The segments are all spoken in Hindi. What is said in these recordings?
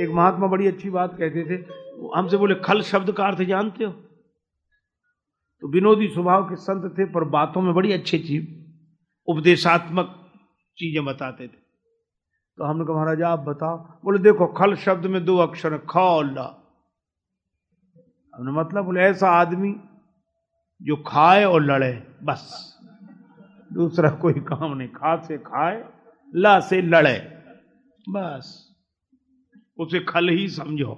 एक महात्मा बड़ी अच्छी बात कहते थे, हमसे बोले, खल शब्द का अर्थ जानते हो? तो विनोदी स्वभाव के संत थे, पर बातों में बड़ी अच्छी अच्छी उपदेशात्मक चीज़ें बताते थे। तो हमने कहा, महाराज, आप बताओ। बोले, देखो, खल शब्द में दो अक्षर ख और ला हमने मतलब बोले, ऐसा आदमी जो खाए और लड़े, बस। दूसरा कोई काम नहीं, खा से खाए, ला से लड़े, बस। उसे खल ही समझो।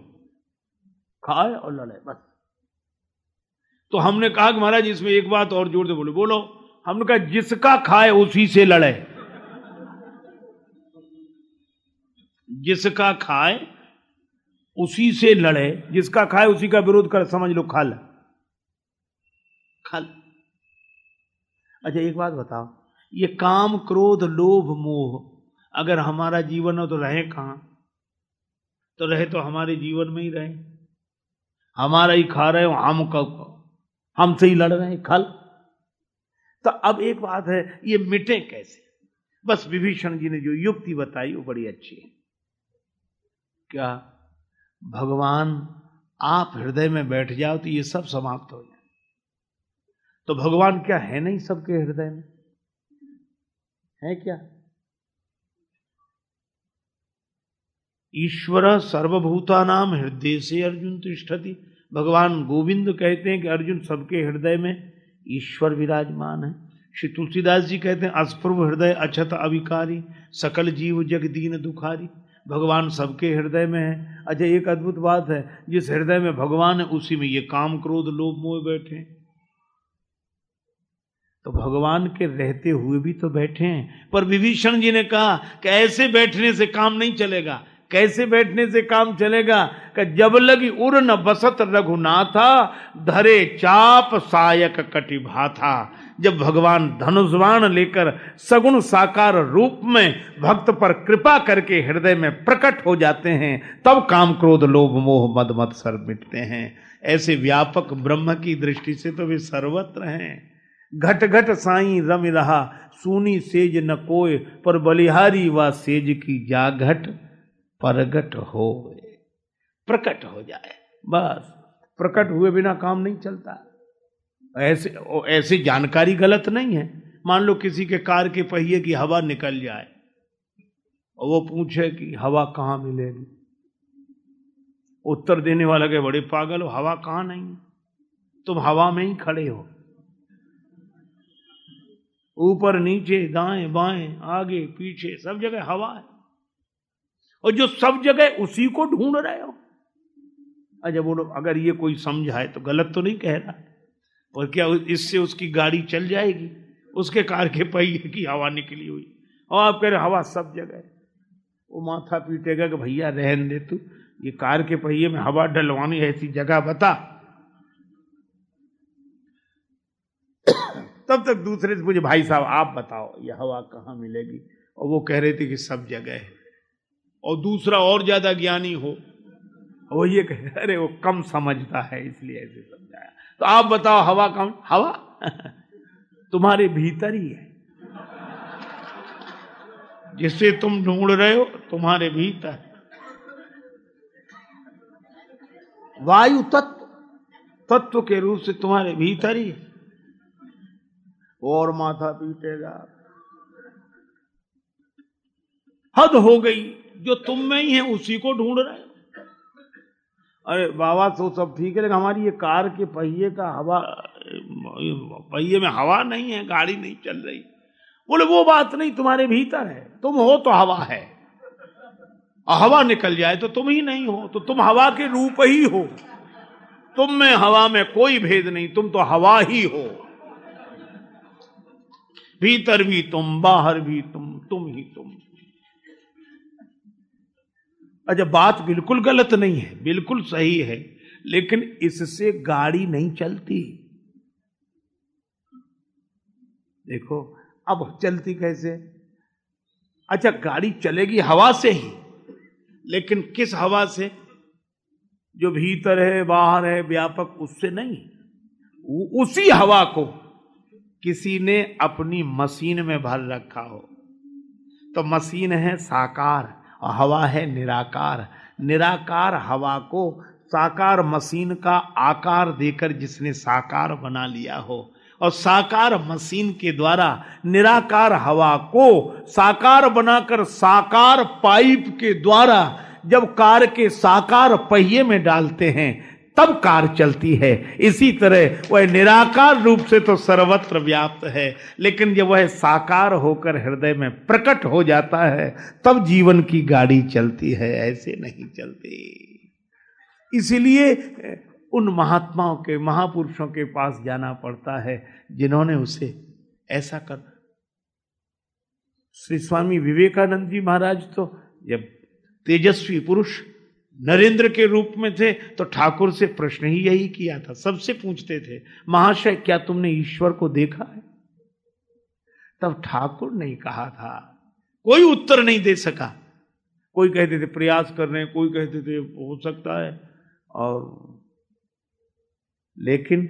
खाए और लड़े बस। तो हमने कहा कि महाराज इसमें एक बात और ज़ोर से बोले। बोलो हमने कहा जिसका खाए उसी से लड़े। जिसका खाए उसी से लड़े। जिसका खाए उसी का विरोध कर समझ लो खल। खल। अच्छा एक बात बताओ। ये काम क्रोध लोभ मोह अगर हमारा जीवन हो तो रहे कहाँ? तो रहे तो हमारे जीवन में ही रहे। हमारा ही खा रहे हो, हम कब हमसे ही लड़ रहे हैं, खल। तो अब एक बात है, ये मिटे कैसे? बस विभीषण जी ने जो युक्ति बताई, वो बड़ी अच्छी है। क्या भगवान आप हृदय में बैठ जाओ तो ये सब समाप्त हो जाए। तो भगवान क्या है नहीं सबके हृदय में? है क्या? ईश्वर सर्वभूता नाम हृदय से अर्जुन तिष्ठति। भगवान गोविंद कहते हैं कि अर्जुन सबके हृदय में ईश्वर विराजमान है। श्री तुलसीदास जी कहते हैं, अस्पूर्व हृदय अछत अविकारी, सकल जीव जग दीन दुखारी। भगवान सबके हृदय में है। अच्छा एक अद्भुत बात है, जिस हृदय में भगवान है, उसी में ये काम क्रोध लोभ मोह बैठे तो भगवान के रहते हुए भी तो बैठे हैं। पर विभीषण जी ने कहा कि ऐसे बैठने से काम नहीं चलेगा। कैसे बैठने से काम चलेगा? कि जब लगी उर न बसत रघुनाथा, धरे चाप सायक कटिभा था जब भगवान धनुष्वाण लेकर सगुण साकार रूप में भक्त पर कृपा करके हृदय में प्रकट हो जाते हैं, तब काम क्रोध, लोभ, मोह, मद, मत सर मिटते हैं। ऐसे व्यापक ब्रह्म की दृष्टि से तो वे सर्वत्र हैं। घट घट साई रम रहा, सूनी सेज न कोय, पर बलिहारी व सेज की जाघट। प्रगट हो, प्रकट हो जाए। बस, प्रकट हुए बिना काम नहीं चलता। ऐसे ऐसी जानकारी गलत नहीं है। मान लो किसी के कार के पहिए की हवा निकल जाए, और वो पूछे कि हवा कहाँ मिलेगी? उत्तर देने वाला के बड़े पागल हो, हवा कहाँ नहीं? है तुम हवा में ही खड़े हो। ऊपर, नीचे, दाएँ, बाएँ, आगे, पीछे, सब जगह हवा है। और जो सब जगह उसी को ढूंढ रहे हो। अच्छा बोलो, अगर ये कोई समझाए तो गलत तो नहीं कह रहा। और क्या इससे उसकी गाड़ी चल जाएगी? उसके कार के पहिए की हवा निकली हुई। और आप कह रहे हवा सब जगह वो माथा पीटेगा कि भैया, रहन दे तू। ये कार के पहिए में हवा डलवानी ऐसी जगह बता। तब तक दूसरे से मुझे भाई साहब, आप बताओ, ये हवा कहाँ मिलेगी? और वो कह रहे थे कि सब जगह है। और दूसरा और ज़्यादा ज्ञानी हो। वो ये कह अरे वो कम समझता है इसलिए ऐसे समझाया। तो आप बताओ हवा कम हवा? तुम्हारे भीतर ही है। जिसे तुम ढूंढ रहे हो तुम्हारे भीतर। वायु तत्व तत्व के रूप से तुम्हारे भीतर ही है। और माथा पीटेगा। हद हो गई। जो तुम में ही है, उसी को ढूंढ रहे अरे, बाबा तो सब ठीक है, लेकिन हमारी ये कार के पहिए का हवा, पहिए में हवा नहीं है, गाड़ी नहीं चल रही। बोले, वो बात नहीं, तुम्हारे भीतर है। तुम हो तो हवा है। हवा निकल जाए तो तुम ही नहीं हो तो तुम हवा के रूप ही हो। तुम में, हवा में कोई भेद नहीं, तुम तो हवा ही हो। भीतर भी तुम, बाहर भी तुम तुम ही तुम। अच्छा बात बिल्कुल गलत नहीं है, बिल्कुल सही है, लेकिन इससे गाड़ी नहीं चलती। देखो, अब चलती कैसे? अच्छा गाड़ी चलेगी हवा से ही, लेकिन किस हवा से? जो भीतर है, बाहर है, व्यापक उससे नहीं। उसी हवा को किसी ने अपनी मशीन में भर रखा हो। तो मशीन है साकार। हवा है निराकार। निराकार हवा को साकार मशीन का आकार देकर जिसने साकार बना लिया हो, और साकार मशीन के द्वारा निराकार हवा को साकार बनाकर साकार पाइप के द्वारा जब कार के साकार पहिए में डालते हैं तब कार चलती है। इसी तरह वह निराकार रूप से तो सर्वत्र व्याप्त है, लेकिन जब वह साकार होकर हृदय में प्रकट हो जाता है, तब जीवन की गाड़ी चलती है, ऐसे नहीं चलती। इसलिए उन महात्माओं के, महापुरुषों के पास जाना पड़ता है, जिन्होंने उसे ऐसा कर श्री स्वामी विवेकानंद जी महाराज तो जब तेजस्वी पुरुष नरेंद्र के रूप में थे तो ठाकुर से प्रश्न ही यही किया था। सबसे पूछते थे, महाशय, क्या तुमने ईश्वर को देखा है? तब ठाकुर ने कहा था, कोई उत्तर नहीं दे सका। कोई कहते थे, प्रयास कर रहे हैं। कोई कहते थे, हो सकता है। और लेकिन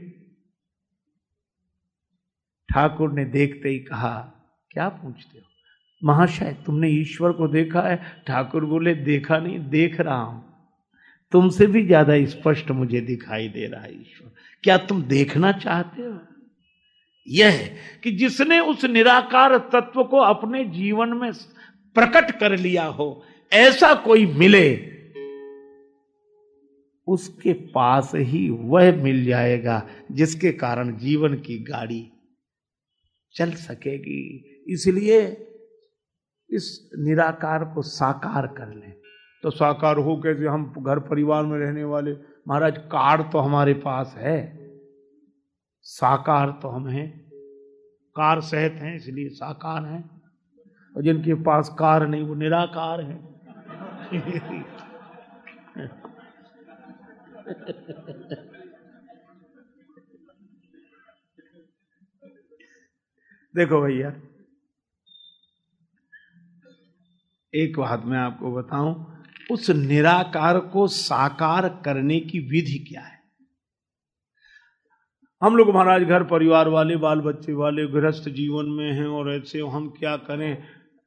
ठाकुर ने देखते ही कहा, क्या पूछते हो? महाशय, तुमने ईश्वर को देखा है? ठाकुर बोले, देखा नहीं, देख रहा हूँ। तुमसे भी ज़्यादा स्पष्ट मुझे दिखाई दे रहा है ईश्वर। क्या तुम देखना चाहते हो? यह कि जिसने उस निराकार तत्व को अपने जीवन में प्रकट कर लिया हो, ऐसा कोई मिले, उसके पास ही वह मिल जाएगा जिसके कारण जीवन की गाड़ी चल सकेगी। इसलिए इस निराकार को साकार कर लें। तो साकार हो कैसे हम घर परिवार में रहने वाले। महाराज, कार तो हमारे पास है। साकार तो हम हैं। कार सहित हैं, इसलिए साकार हैं। और जिनके पास कार नहीं, वो निराकार है। देखो भैया, एक बात मैं आपको बताऊँ। उस निराकार को साकार करने की विधि क्या है? हम लोग महाराज घर परिवार वाले, बाल बच्चे वाले, गृहस्थ जीवन में हैं और ऐसे हम क्या करें?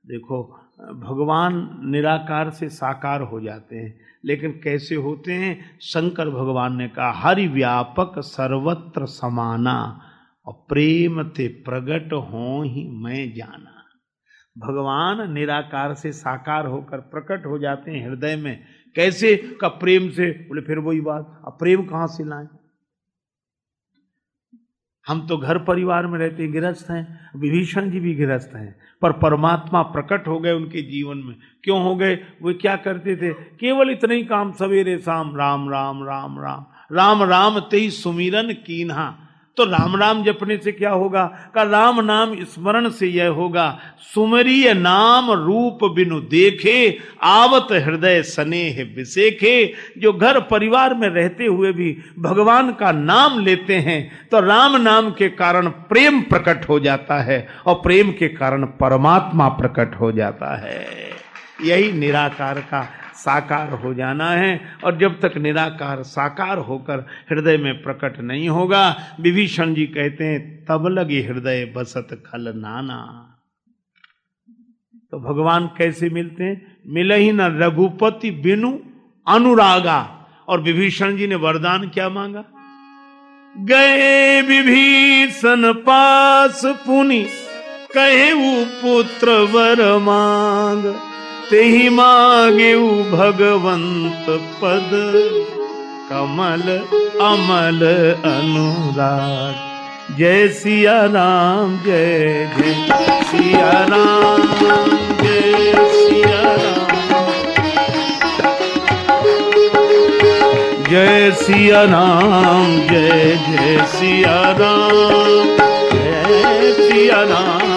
देखो, भगवान निराकार से साकार हो जाते हैं, लेकिन कैसे होते हैं? शंकर भगवान ने कहा, हरि व्यापक सर्वत्र समाना, और प्रेम ते प्रगट हो ही मैं जाना। भगवान निराकार से साकार होकर प्रकट हो जाते हैं हृदय में। कैसे? का प्रेम से। बोले, फिर वही बात, अब प्रेम कहाँ से लाएँ? हम तो घर परिवार में रहते गृहस्थ हैं, विभीषण जी भी गृहस्थ हैं, पर परमात्मा प्रकट हो गए उनके जीवन में। क्यों हो गए? वे क्या करते थे? केवल इतना ही काम, सवेरे शाम, राम राम राम राम राम राम, तेई सुमिरन कीन्हा। तो राम राम जपने से क्या होगा? का राम नाम स्मरण से यह होगा, सुमरीय नाम रूप बिनु देखे, आवत हृदय स्नेह विसेखे जो घर परिवार में रहते हुए भी भगवान का नाम लेते हैं तो राम नाम के कारण प्रेम प्रकट हो जाता है और प्रेम के कारण परमात्मा प्रकट हो जाता है। यही निराकार का साकार हो जाना है और जब तक निराकार साकार होकर हृदय में प्रकट नहीं होगा, विभीषण जी कहते हैं, तब लगे हृदय बसत खल नाना। तो भगवान कैसे मिलते हैं? मिले ही न रघुपति बिनु अनुरागा। और विभीषण जी ने वरदान क्या मांगा? गए विभीषण पास पुनि, कहे वो पुत्र वर मांग। ते ही मांगे भगवंत पद। कमल, अमल, अनुराग। जय सिया राम, जय जय सिया राम, जय सिया राम। जय सिया राम, जय जय सिया राम, जय सिया राम।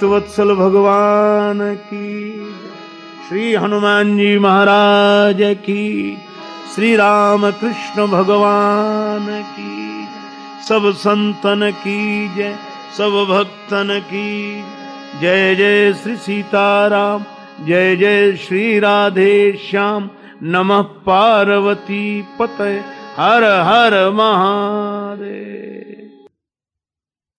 भक्त वत्सल भगवान की। श्री हनुमान जी महाराज की। श्री राम कृष्ण भगवान की। सब संतन की जय, सब भक्तन की। जय जय श्री सीताराम, जय जय श्री राधे श्याम। नमः पार्वती पतय। हर हर महादेव।